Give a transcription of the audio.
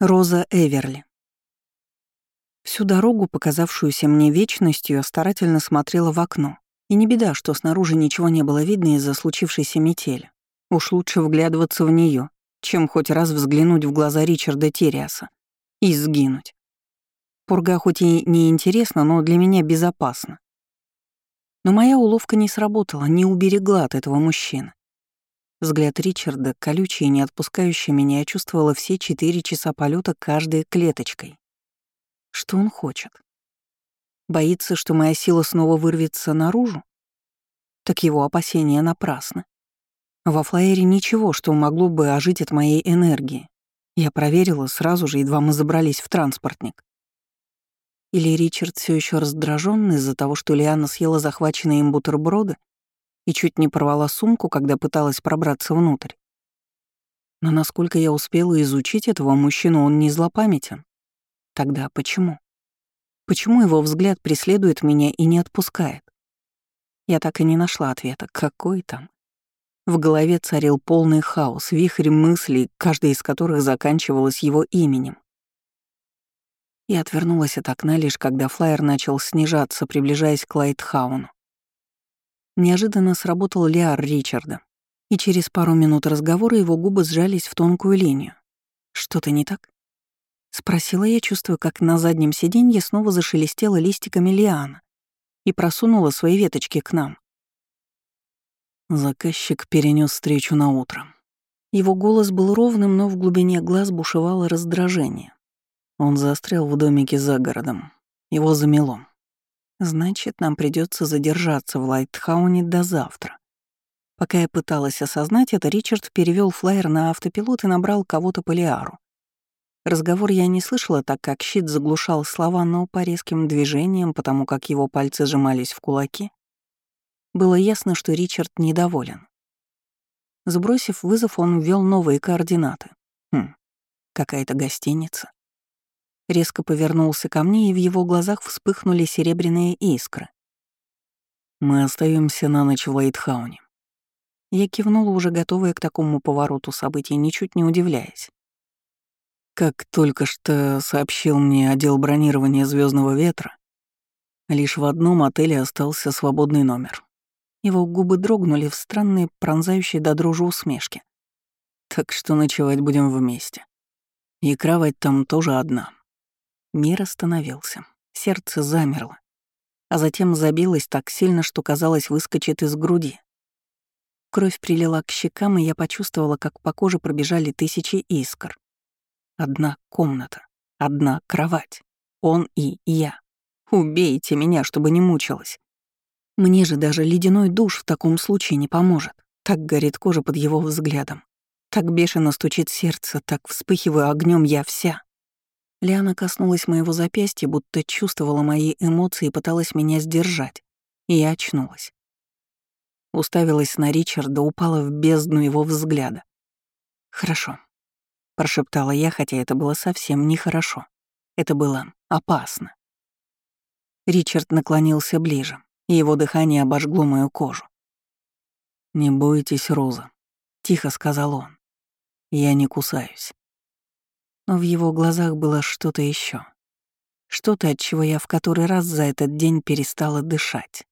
Роза Эверли. Всю дорогу, показавшуюся мне вечностью, я старательно смотрела в окно. И не беда, что снаружи ничего не было видно из-за случившейся метели. Уж лучше вглядываться в нее, чем хоть раз взглянуть в глаза Ричарда Терриаса и сгинуть. Пурга хоть и не интересна, но для меня безопасна. Но моя уловка не сработала, не уберегла от этого мужчины. Взгляд Ричарда, колючий и не отпускающий меня, я чувствовала все четыре часа полета каждой клеточкой. Что он хочет? Боится, что моя сила снова вырвется наружу? Так его опасения напрасны. Во флайере ничего, что могло бы ожить от моей энергии. Я проверила сразу же, едва мы забрались в транспортник. Или Ричард все еще раздражен из-за того, что Лиана съела захваченные им бутерброды и чуть не порвала сумку, когда пыталась пробраться внутрь. Но насколько я успела изучить этого мужчину, он не злопамятен. Тогда почему? Почему его взгляд преследует меня и не отпускает? Я так и не нашла ответа. Какой там? В голове царил полный хаос, вихрь мыслей, каждая из которых заканчивалась его именем. Я отвернулась от окна лишь когда флайер начал снижаться, приближаясь к Лайтхауну. Неожиданно сработал лиар Ричарда, и через пару минут разговора его губы сжались в тонкую линию. «Что-то не так?» Спросила я, чувствуя, как на заднем сиденье снова зашелестела листиками лиана и просунула свои веточки к нам. Заказчик перенес встречу на утро. Его голос был ровным, но в глубине глаз бушевало раздражение. Он застрял в домике за городом. Его замело. Значит, нам придется задержаться в Лайтхауне до завтра. Пока я пыталась осознать это, Ричард перевел флайер на автопилот и набрал кого-то по Лиару. Разговор я не слышала, так как щит заглушал слова, но по резким движениям, потому как его пальцы сжимались в кулаки, было ясно, что Ричард недоволен. Сбросив вызов, он ввел новые координаты. Хм, какая-то гостиница резко повернулся ко мне, и в его глазах вспыхнули серебряные искры. «Мы остаемся на ночь в Лайтхауне». Я кивнула, уже готовая к такому повороту событий, ничуть не удивляясь. Как только что сообщил мне отдел бронирования Звездного ветра, лишь в одном отеле остался свободный номер. Его губы дрогнули в странной, пронзающей до дрожи усмешке. Так что ночевать будем вместе. И кровать там тоже одна. Мир остановился. Сердце замерло. А затем забилось так сильно, что казалось выскочит из груди. Кровь прилила к щекам, и я почувствовала, как по коже пробежали тысячи искр. Одна комната, одна кровать. Он и я. Убейте меня, чтобы не мучилась. Мне же даже ледяной душ в таком случае не поможет. Так горит кожа под его взглядом. Так бешено стучит сердце, так вспыхиваю огнем я вся. Лиана коснулась моего запястья, будто чувствовала мои эмоции и пыталась меня сдержать. И я очнулась. Уставилась на Ричарда, упала в бездну его взгляда. «Хорошо», — прошептала я, хотя это было совсем нехорошо. Это было опасно. Ричард наклонился ближе, и его дыхание обожгло мою кожу. «Не бойтесь, Роза», — тихо сказал он. «Я не кусаюсь» но в его глазах было что-то еще, Что-то, от чего я в который раз за этот день перестала дышать.